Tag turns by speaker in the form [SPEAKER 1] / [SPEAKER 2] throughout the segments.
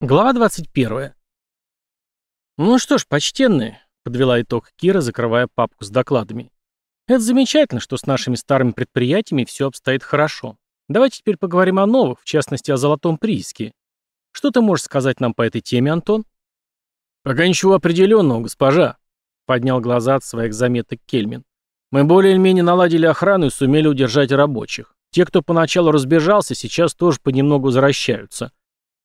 [SPEAKER 1] Глава 21. «Ну что ж, почтенные», — подвела итог Кира, закрывая папку с докладами. «Это замечательно, что с нашими старыми предприятиями все обстоит хорошо. Давайте теперь поговорим о новых, в частности, о золотом прииске. Что ты можешь сказать нам по этой теме, Антон?»
[SPEAKER 2] «Пока ничего определенного, госпожа», — поднял глаза от своих заметок Кельмин. «Мы более или менее наладили охрану и сумели удержать рабочих. Те, кто поначалу разбежался, сейчас тоже понемногу возвращаются».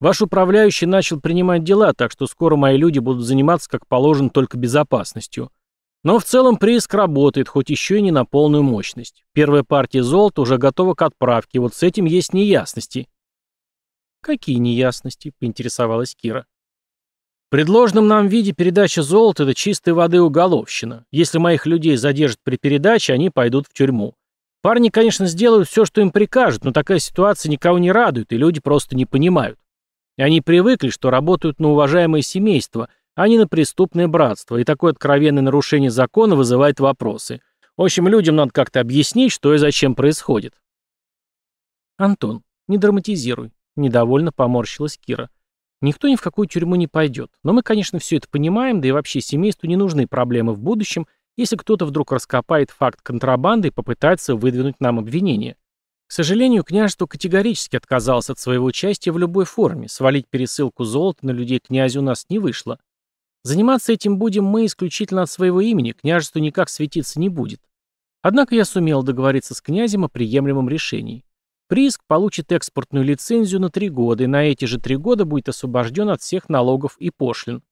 [SPEAKER 2] Ваш управляющий начал принимать дела, так что скоро мои люди будут заниматься, как положено, только безопасностью. Но в целом прииск работает, хоть еще и не на полную мощность. Первая партия золота уже готова к отправке, вот с этим есть неясности.
[SPEAKER 1] Какие неясности? поинтересовалась Кира.
[SPEAKER 2] В предложенном нам виде передача золота – это чистой воды уголовщина. Если моих людей задержат при передаче, они пойдут в тюрьму. Парни, конечно, сделают все, что им прикажут, но такая ситуация никого не радует, и люди просто не понимают. Они привыкли, что работают на уважаемое семейство, а не на преступное братство, и такое откровенное нарушение закона вызывает вопросы. В общем, людям надо как-то объяснить, что и зачем происходит.
[SPEAKER 1] «Антон, не драматизируй», — недовольно поморщилась Кира. «Никто ни в какую тюрьму не пойдет. Но мы, конечно, все это понимаем, да и вообще семейству не нужны проблемы в будущем, если кто-то вдруг раскопает факт контрабанды и попытается выдвинуть нам обвинение. К сожалению, княжество категорически отказалось от своего участия в любой форме, свалить пересылку золота на людей князя у нас не вышло. Заниматься этим будем мы исключительно от своего имени, княжеству никак светиться не будет. Однако я сумел договориться с князем о приемлемом решении. Прииск получит экспортную лицензию на три года, и на эти же три года будет освобожден от всех налогов и пошлин.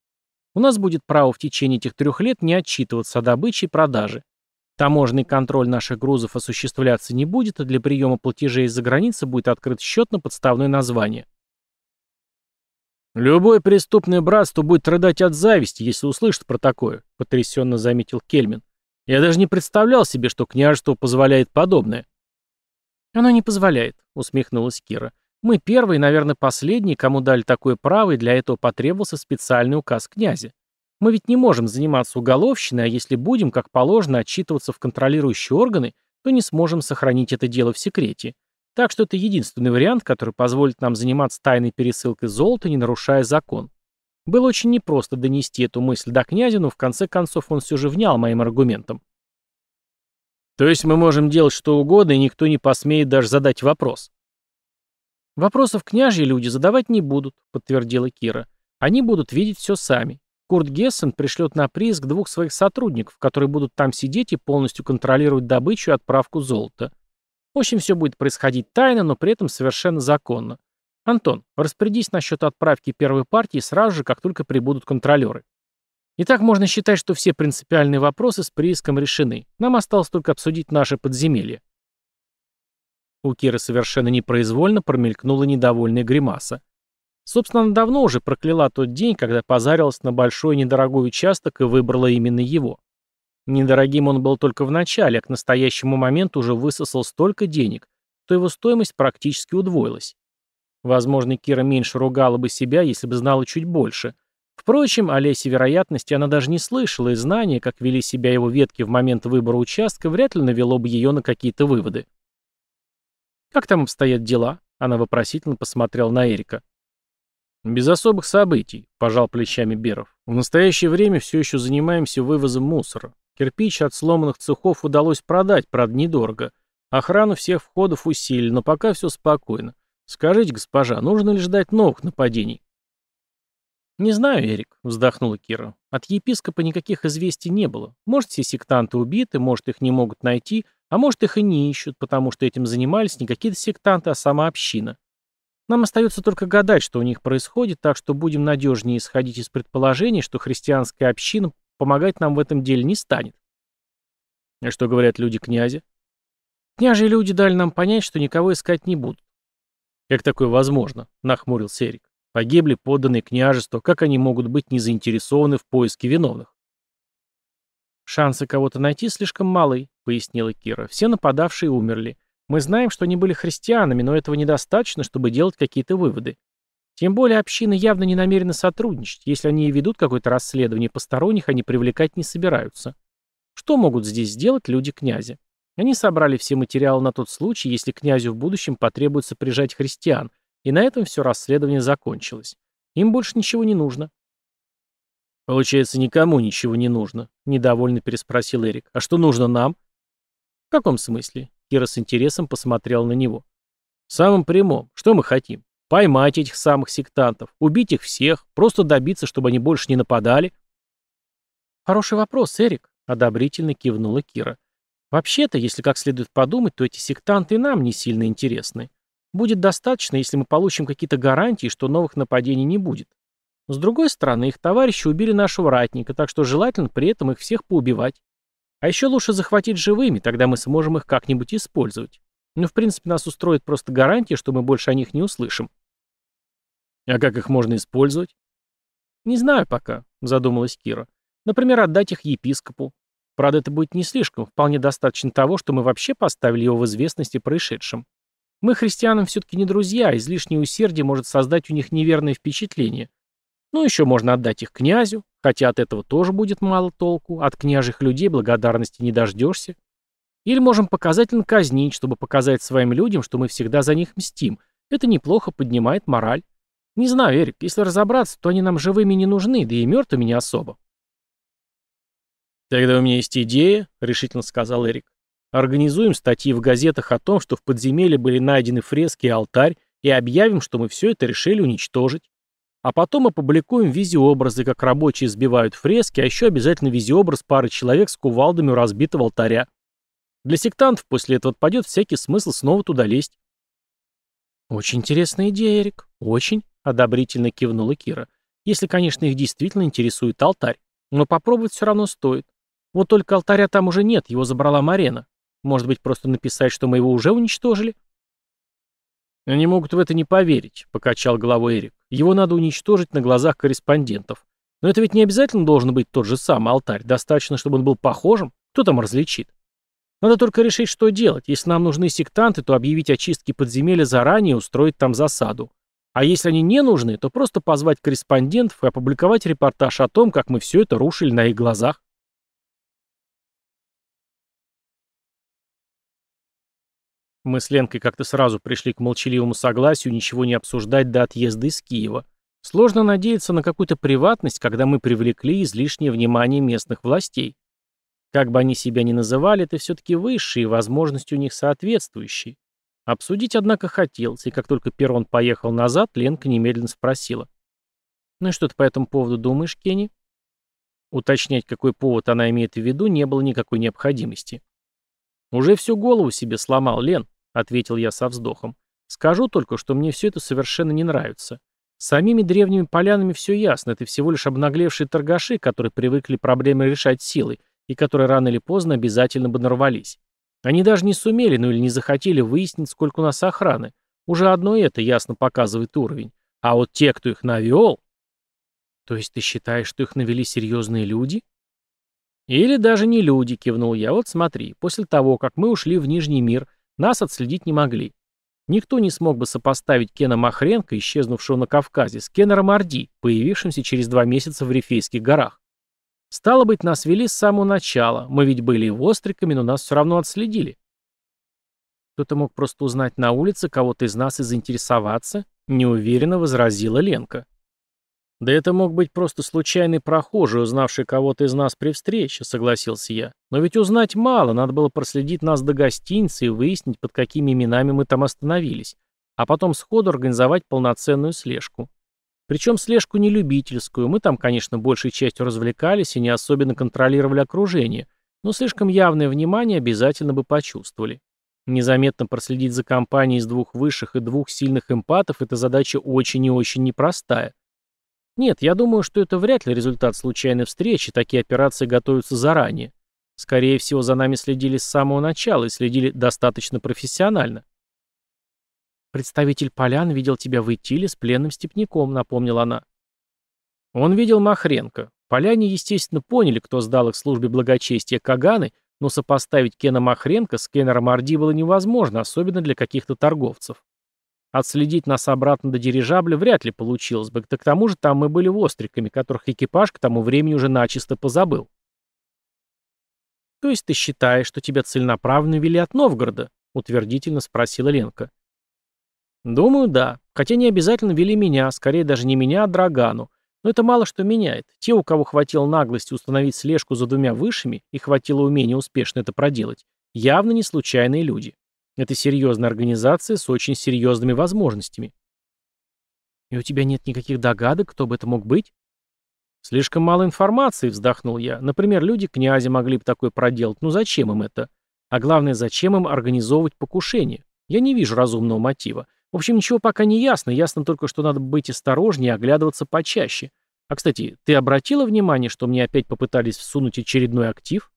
[SPEAKER 1] У нас будет право в течение этих трех лет не отчитываться о добыче и продаже. Таможенный контроль наших грузов осуществляться не будет, а для приема платежей из-за границы будет открыт счет на подставное название.
[SPEAKER 2] «Любое преступное братство будет рыдать от зависти, если услышит про такое», — потрясенно заметил Кельмин. «Я даже не представлял себе, что княжество позволяет подобное».
[SPEAKER 1] «Оно не позволяет», — усмехнулась Кира. «Мы первые, наверное, последние, кому дали такое право, и для этого потребовался специальный указ князя. Мы ведь не можем заниматься уголовщиной, а если будем, как положено, отчитываться в контролирующие органы, то не сможем сохранить это дело в секрете. Так что это единственный вариант, который позволит нам заниматься тайной пересылкой золота, не нарушая закон. Было очень непросто донести эту мысль до князя, но в конце концов он все же внял моим аргументам.
[SPEAKER 2] То есть мы можем делать что угодно, и никто не посмеет даже задать вопрос.
[SPEAKER 1] Вопросов княжьи люди задавать не будут, подтвердила Кира. Они будут видеть все сами. Курт Гессен пришлет на прииск двух своих сотрудников, которые будут там сидеть и полностью контролировать добычу и отправку золота. В общем, все будет происходить тайно, но при этом совершенно законно. Антон, распорядись насчет отправки первой партии сразу же, как только прибудут контролеры. Итак, можно считать, что все принципиальные вопросы с прииском решены. Нам осталось только обсудить наше подземелье. У Киры совершенно непроизвольно промелькнула недовольная гримаса. Собственно, она давно уже прокляла тот день, когда позарилась на большой недорогой участок и выбрала именно его. Недорогим он был только в начале, а к настоящему моменту уже высосал столько денег, что его стоимость практически удвоилась. Возможно, Кира меньше ругала бы себя, если бы знала чуть больше. Впрочем, о лесе вероятности она даже не слышала, и знание, как вели себя его ветки в момент выбора участка, вряд ли навело бы ее на какие-то выводы. «Как там обстоят дела?» Она вопросительно посмотрела на Эрика.
[SPEAKER 2] «Без особых событий», — пожал плечами Беров. «В настоящее время все еще занимаемся вывозом мусора. Кирпич от сломанных цехов удалось продать, правда, недорого. Охрану всех входов усилили, но пока все спокойно. Скажите, госпожа, нужно ли ждать новых нападений?»
[SPEAKER 1] «Не знаю, Эрик», — вздохнула Кира. «От епископа никаких известий не было. Может, все сектанты убиты, может, их не могут найти, а может, их и не ищут, потому что этим занимались не какие-то сектанты, а сама община. Нам остается только гадать, что у них происходит, так что будем надежнее исходить из предположения, что христианская община помогать нам в этом деле не станет.
[SPEAKER 2] А что говорят люди князя?
[SPEAKER 1] Княжьи люди дали нам понять, что никого искать не будут.
[SPEAKER 2] Как такое возможно? Нахмурился Эрик. Погибли подданные княжества, как они могут быть не заинтересованы в поиске виновных?
[SPEAKER 1] Шансы кого-то найти слишком малы, пояснила Кира. Все нападавшие умерли. Мы знаем, что они были христианами, но этого недостаточно, чтобы делать какие-то выводы. Тем более общины явно не намерены сотрудничать. Если они и ведут какое-то расследование, посторонних они привлекать не собираются. Что могут здесь сделать люди князя? Они собрали все материалы на тот случай, если князю в будущем потребуется прижать христиан, и на этом все расследование закончилось. Им больше ничего не нужно.
[SPEAKER 2] Получается, никому ничего не нужно, недовольно переспросил Эрик. А что нужно нам?
[SPEAKER 1] В каком смысле? Кира с интересом посмотрел на него.
[SPEAKER 2] В самом прямом. Что мы хотим? Поймать этих самых сектантов, убить их всех, просто добиться, чтобы они больше не нападали?
[SPEAKER 1] Хороший вопрос, Эрик, одобрительно кивнула Кира. Вообще-то, если как следует подумать, то эти сектанты нам не сильно интересны. Будет достаточно, если мы получим какие-то гарантии, что новых нападений не будет. С другой стороны, их товарищи убили нашего ратника, так что желательно при этом их всех поубивать. А еще лучше захватить живыми, тогда мы сможем их как-нибудь использовать. Но, в принципе, нас устроит просто гарантия, что мы больше о них не услышим.
[SPEAKER 2] А как их можно использовать?
[SPEAKER 1] Не знаю пока, задумалась Кира. Например, отдать их епископу. Правда, это будет не слишком, вполне достаточно того, что мы вообще поставили его в известность о происшедшем. Мы христианам все-таки не друзья, излишнее усердие может создать у них неверное впечатление. Ну, еще можно отдать их князю, хотя от этого тоже будет мало толку, от княжих людей благодарности не дождешься. Или можем показательно казнить, чтобы показать своим людям, что мы всегда за них мстим. Это неплохо поднимает мораль. Не знаю, Эрик, если разобраться, то они нам живыми не нужны, да и мертвыми не особо.
[SPEAKER 2] «Тогда у меня есть идея», — решительно сказал Эрик. «Организуем статьи в газетах о том, что в подземелье были найдены фрески и алтарь, и объявим, что мы все это решили уничтожить. А потом опубликуем визиобразы, как рабочие сбивают фрески, а еще обязательно визиобраз пары человек с кувалдами у разбитого алтаря. Для сектантов после этого отпадет всякий смысл снова туда лезть.
[SPEAKER 1] «Очень интересная идея, Эрик. Очень», — одобрительно кивнула Кира. «Если, конечно, их действительно интересует алтарь. Но попробовать все равно стоит. Вот только алтаря там уже нет, его забрала Марена. Может быть, просто написать, что мы его уже уничтожили?»
[SPEAKER 2] «Они могут в это не поверить», — покачал головой Эрик. «Его надо уничтожить на глазах корреспондентов. Но это ведь не обязательно должен быть тот же самый алтарь. Достаточно, чтобы он был похожим. Кто там различит? Надо только решить, что делать. Если нам нужны сектанты, то объявить о чистке подземелья заранее и устроить там засаду. А если они не нужны, то просто позвать корреспондентов и опубликовать репортаж о том, как мы все это рушили на их глазах. Мы с Ленкой как-то сразу пришли к молчаливому согласию ничего не обсуждать до отъезда из Киева. Сложно надеяться на какую-то приватность, когда мы привлекли излишнее внимание местных властей. Как бы они себя ни называли, это все-таки высшие, возможности у них соответствующие. Обсудить, однако, хотелось, и как только Перрон поехал назад, Ленка немедленно спросила. «Ну и что ты по этому поводу думаешь, Кенни?» Уточнять, какой повод она имеет в виду, не было никакой необходимости. «Уже всю голову себе сломал, Лен», — ответил я со вздохом. «Скажу только, что мне все это совершенно не нравится. Самими древними полянами все ясно, это всего лишь обнаглевшие торгаши, которые привыкли проблемы решать силой, и которые рано или поздно обязательно бы нарвались. Они даже не сумели, ну или не захотели выяснить, сколько у нас охраны. Уже одно это ясно показывает уровень. А вот те, кто их навел... То есть ты считаешь, что их навели серьезные люди? Или даже не люди, кивнул я. Вот смотри, после того, как мы ушли в Нижний мир, нас отследить не могли. Никто не смог бы сопоставить Кена Махренко, исчезнувшего на Кавказе, с Кеннером Орди, появившимся через два месяца в Рифейских горах. Стало быть, нас вели с самого начала. Мы ведь были и востриками, но нас все равно отследили. Кто-то мог просто узнать на улице кого-то из нас и заинтересоваться, неуверенно возразила Ленка. Да это мог быть просто случайный прохожий, узнавший кого-то из нас при встрече, согласился я. Но ведь узнать мало, надо было проследить нас до гостиницы и выяснить, под какими именами мы там остановились, а потом сходу организовать полноценную слежку. Причем слежку не любительскую, мы там, конечно, большей частью развлекались и не особенно контролировали окружение, но слишком явное внимание обязательно бы почувствовали. Незаметно проследить за компанией из двух высших и двух сильных эмпатов – это задача очень и очень непростая. Нет, я думаю, что это вряд ли результат случайной встречи, такие операции готовятся заранее. Скорее всего, за нами следили с самого начала и следили достаточно профессионально. «Представитель полян видел тебя в Итиле с пленным степняком», — напомнила она. Он видел Махренко. Поляне, естественно, поняли, кто сдал их службе благочестия Каганы, но сопоставить Кена Махренко с Кеннером Орди было невозможно, особенно для каких-то торговцев. Отследить нас обратно до дирижабля вряд ли получилось бы, да к тому же там мы были востриками, которых экипаж к тому времени уже начисто позабыл. «То есть ты считаешь, что тебя целенаправленно вели от Новгорода?» — утвердительно спросила Ленка. «Думаю, да.
[SPEAKER 1] Хотя не обязательно вели меня, скорее даже не меня, а Драгану. Но это мало что меняет. Те, у кого хватило наглости установить слежку за двумя высшими и хватило умения успешно это проделать, явно не случайные люди. Это серьезная организация с очень серьезными возможностями. И у тебя нет никаких догадок, кто бы это мог быть? Слишком мало информации, вздохнул я. Например, люди князя могли бы такое проделать. Ну зачем им это? А главное, зачем им организовывать покушение? Я не вижу разумного мотива. В общем, ничего пока не ясно. Ясно только, что надо быть осторожнее и оглядываться почаще. А, кстати, ты обратила внимание, что мне опять попытались всунуть очередной актив?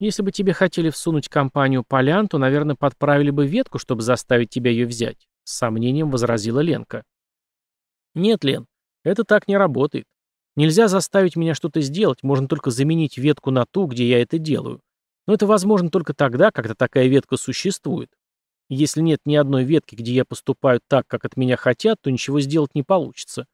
[SPEAKER 1] Если бы тебе хотели всунуть компанию Полян, то, наверное, подправили бы ветку, чтобы заставить тебя ее взять. С сомнением возразила Ленка. Нет, Лен, это так не работает. Нельзя заставить меня что-то сделать, можно только заменить ветку на ту, где я это делаю. Но это возможно только тогда, когда такая ветка существует. Если нет ни одной ветки, где я поступаю так, как от меня хотят, то ничего сделать не получится.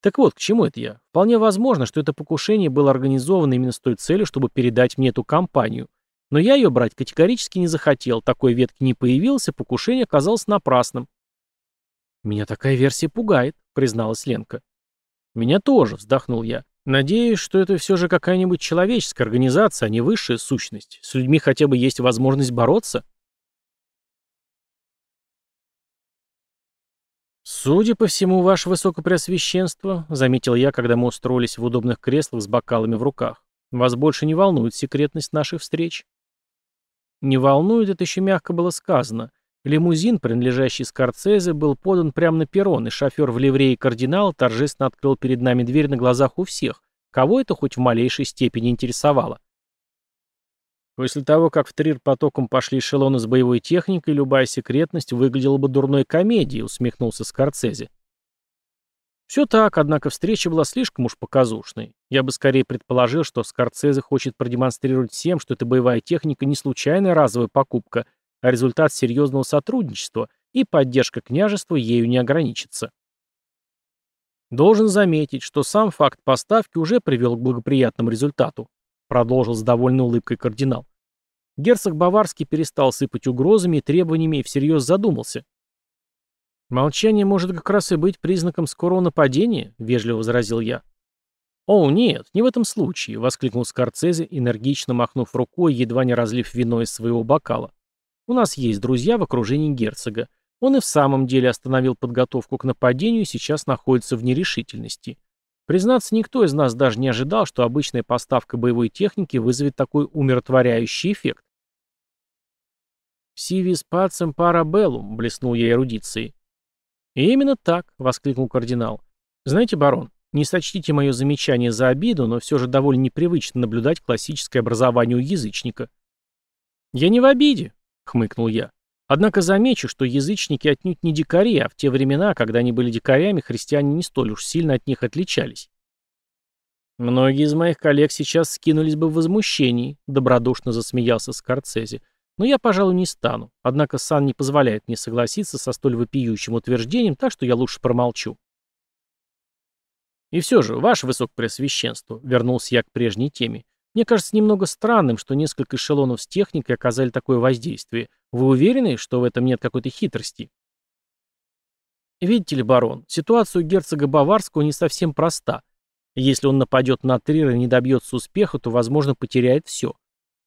[SPEAKER 1] Так вот, к чему это я? Вполне возможно, что это покушение было организовано именно с той целью, чтобы передать мне эту компанию. Но я ее брать категорически не захотел, такой ветки не появилось, и покушение оказалось напрасным. «Меня такая версия пугает», — призналась Ленка. «Меня тоже», — вздохнул я. «Надеюсь, что это все же какая-нибудь человеческая организация, а не высшая сущность. С людьми хотя бы есть возможность бороться». «Судя по всему, ваше высокопреосвященство», — заметил я, когда мы устроились в удобных креслах с бокалами в руках, — «вас больше не волнует секретность наших встреч». «Не волнует» — это еще мягко было сказано. Лимузин, принадлежащий Скорцезе, был подан прямо на перрон, и шофер в ливрее кардинала торжественно открыл перед нами дверь на глазах у всех, кого это хоть в малейшей степени интересовало. После того, как в Трир потоком пошли эшелоны с боевой техникой, любая секретность выглядела бы дурной комедией, усмехнулся Скорцезе. Все так, однако встреча была слишком уж показушной. Я бы скорее предположил, что Скорцезе хочет продемонстрировать всем, что эта боевая техника не случайная разовая покупка, а результат серьезного сотрудничества, и поддержка княжества ею не ограничится. Должен заметить, что сам факт поставки уже привел к благоприятному результату продолжил с довольной улыбкой кардинал. Герцог Баварский перестал сыпать угрозами и требованиями и всерьез задумался. «Молчание может как раз и быть признаком скорого нападения», — вежливо возразил я. «О, нет, не в этом случае», — воскликнул Скорцезе, энергично махнув рукой, едва не разлив вино из своего бокала. «У нас есть друзья в окружении герцога. Он и в самом деле остановил подготовку к нападению и сейчас находится в нерешительности. Признаться, никто из нас даже не ожидал, что обычная поставка боевой техники вызовет такой умиротворяющий эффект. «Сивис пацем парабеллум», — блеснул я эрудицией. «И именно так», — воскликнул кардинал. «Знаете, барон, не сочтите мое замечание за обиду, но все же довольно непривычно наблюдать классическое образование у язычника». «Я не в обиде», — хмыкнул я. Однако замечу, что язычники отнюдь не дикари, а в те времена, когда они были дикарями, христиане не столь уж сильно от них отличались. Многие из моих коллег сейчас скинулись бы в возмущении, добродушно засмеялся Скорцезе. Но я, пожалуй, не стану. Однако сан не позволяет мне согласиться со столь вопиющим утверждением, так что я лучше промолчу. И все же, ваше высокопреосвященство, вернулся я к прежней теме, мне кажется немного странным, что несколько эшелонов с техникой оказали такое воздействие. Вы уверены, что в этом нет какой-то хитрости? Видите ли, барон, ситуация у герцога Баварского не совсем проста. Если он нападет на Трир и не добьется успеха, то, возможно, потеряет все.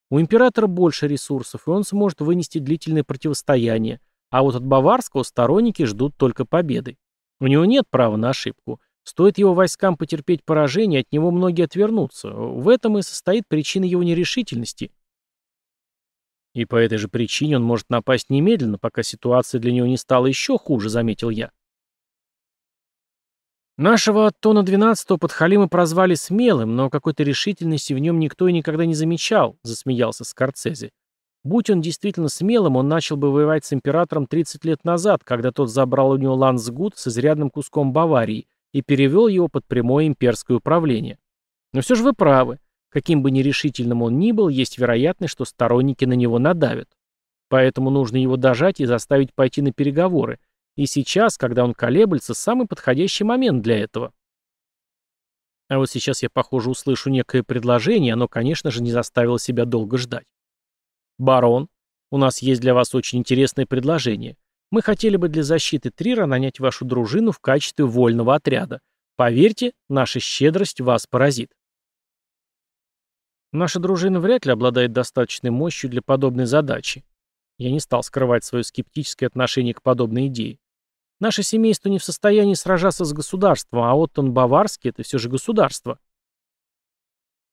[SPEAKER 1] У императора больше ресурсов, и он сможет вынести длительное противостояние, а вот от Баварского сторонники ждут только победы. У него нет права на ошибку. Стоит его войскам потерпеть поражение, от него многие отвернутся. В этом и состоит причина его нерешительности. И по этой же причине он может напасть немедленно, пока ситуация для него не стала еще хуже, заметил я. Нашего Аттона XII подхалима прозвали смелым, но какой-то решительности в нем никто и никогда не замечал, засмеялся Скорцезе. Будь он действительно смелым, он начал бы воевать с императором 30 лет назад, когда тот забрал у него Лансгут с изрядным куском Баварии и перевел его под прямое имперское управление. Но все же вы правы. Каким бы нерешительным он ни был, есть вероятность, что сторонники на него надавят. Поэтому нужно его дожать и заставить пойти на переговоры. И сейчас, когда он колеблется, самый подходящий момент для этого. А вот сейчас я, похоже, услышу некое предложение, оно, конечно же, не заставило себя долго ждать. «Барон, у нас есть для вас очень интересное предложение. Мы хотели бы для защиты Трира нанять вашу дружину в качестве вольного отряда. Поверьте, наша щедрость вас поразит. Наша дружина вряд ли обладает достаточной мощью для подобной задачи. Я не стал скрывать свое скептическое отношение к подобной идее. Наше семейство не в состоянии сражаться с государством, а Оттон Баварский — это все же государство.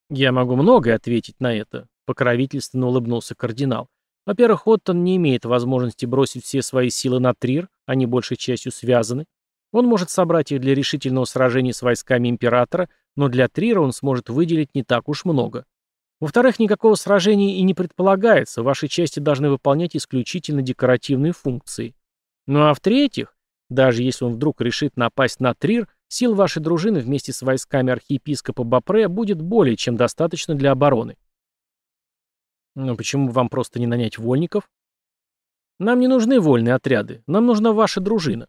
[SPEAKER 1] Я могу многое ответить на это, покровительственно улыбнулся кардинал. Во-первых, Оттон не имеет возможности бросить все свои силы на Трир, они большей частью связаны. Он может собрать их для решительного сражения с войсками императора, но для Трира он сможет выделить не так уж много. Во-вторых, никакого сражения и не предполагается, ваши части должны выполнять исключительно декоративные функции. Ну а в-третьих, даже если он вдруг решит напасть на Трир, сил вашей дружины вместе с войсками архиепископа Бапре будет более чем достаточно для обороны. Но почему вам просто не нанять вольников? Нам не нужны вольные отряды, нам нужна ваша дружина.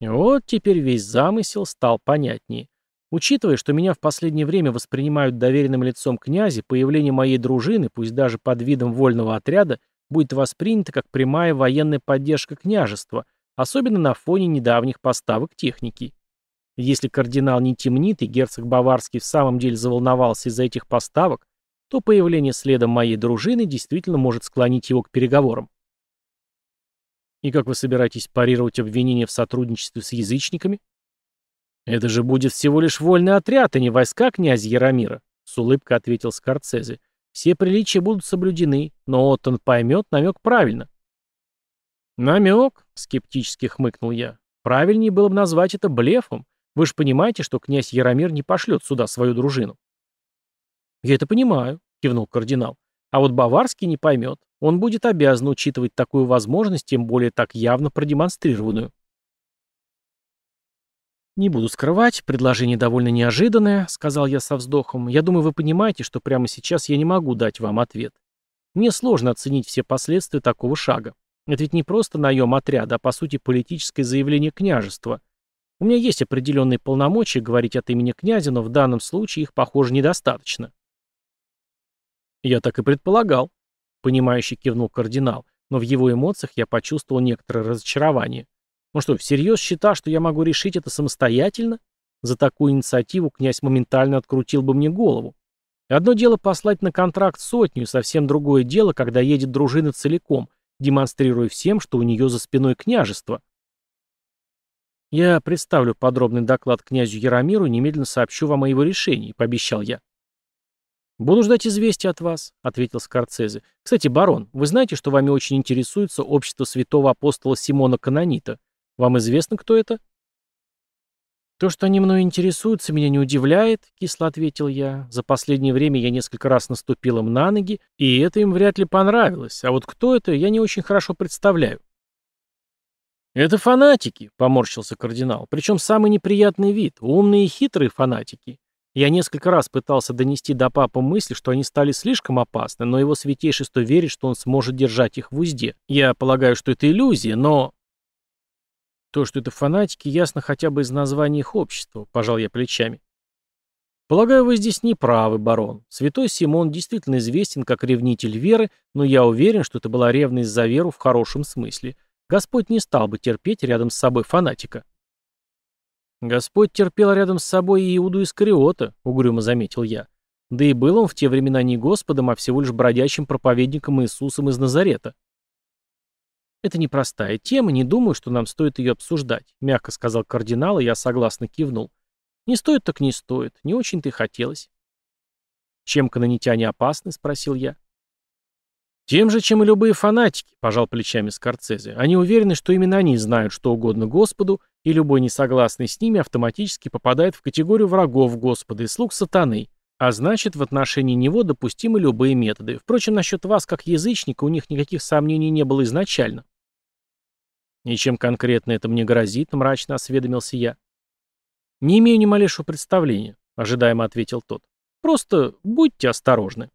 [SPEAKER 1] Вот теперь весь замысел стал понятнее. Учитывая, что меня в последнее время воспринимают доверенным лицом князя, появление моей дружины, пусть даже под видом вольного отряда, будет воспринято как прямая военная поддержка княжества, особенно на фоне недавних поставок техники. Если кардинал не темнит и герцог Баварский в самом деле заволновался из-за этих поставок, то появление следом моей дружины действительно может склонить его к переговорам. И как вы собираетесь парировать обвинения в сотрудничестве с язычниками? Это же будет всего лишь вольный отряд, а не войска князя Яромира, с улыбкой ответил Скорцезе. Все приличия будут соблюдены, но Оттон поймет намек правильно. «Намек?» — скептически хмыкнул я. «Правильнее было бы назвать это блефом. Вы же понимаете, что князь Яромир не пошлет сюда свою дружину». «Я это понимаю», — кивнул кардинал. «А вот Баварский не поймет. Он будет обязан учитывать такую возможность, тем более так явно продемонстрированную». «Не буду скрывать, предложение довольно неожиданное», — сказал я со вздохом. «Я думаю, вы понимаете, что прямо сейчас я не могу дать вам ответ. Мне сложно оценить все последствия такого шага. Это ведь не просто наем отряда, а по сути политическое заявление княжества. У меня есть определенные полномочия говорить от имени князя, но в данном случае их, похоже, недостаточно. Я так и предполагал, понимающий кивнул кардинал, но в его эмоциях я почувствовал некоторое разочарование. Он что, всерьез считал, что я могу решить это самостоятельно? За такую инициативу князь моментально открутил бы мне голову. Одно дело послать на контракт сотню, совсем другое дело, когда едет дружина целиком, демонстрируя всем, что у нее за спиной княжество. «Я представлю подробный доклад князю Яромиру и немедленно сообщу вам о его решении», — пообещал я. «Буду ждать известия от вас», — ответил Скорцезе. «Кстати, барон, вы знаете, что вами очень интересуется общество святого апостола Симона Канонита? Вам известно, кто это?» «То, что они мной интересуются, меня не удивляет», — кисло ответил я. «За последнее время я несколько раз наступил им на ноги, и это им вряд ли понравилось. А вот кто это, я не очень хорошо представляю». «Это фанатики», — поморщился кардинал. «Причем самый неприятный вид. Умные и хитрые фанатики. Я несколько раз пытался донести до папы мысль, что они стали слишком опасны, но его святейшество верит, что он сможет держать их в узде. Я полагаю, что это иллюзия, но то, что это фанатики, ясно хотя бы из названия их общества, пожал я плечами. Полагаю, вы здесь не правы, барон. Святой Симон действительно известен как ревнитель веры, но я уверен, что это была ревность за веру в хорошем смысле. Господь не стал бы терпеть рядом с собой фанатика. Господь терпел рядом с собой и Иуду Искариота, угрюмо заметил я. Да и был он в те времена не Господом, а всего лишь бродячим проповедником Иисусом из Назарета. «Это непростая тема, не думаю, что нам стоит ее обсуждать», — мягко сказал кардинал, и я согласно кивнул. «Не стоит так не стоит, не очень-то и хотелось». «Чем канонитяне опасны?» — спросил я. «Тем же, чем и любые фанатики», — пожал плечами Скорцезе. «Они уверены, что именно они знают что угодно Господу, и любой несогласный с ними автоматически попадает в категорию врагов Господа и слуг сатаны, а значит, в отношении него допустимы любые методы. Впрочем, насчет вас, как язычника, у них никаких сомнений не было изначально». «И чем конкретно это мне грозит?» — мрачно осведомился я. «Не имею ни малейшего представления», — ожидаемо ответил тот. «Просто будьте осторожны».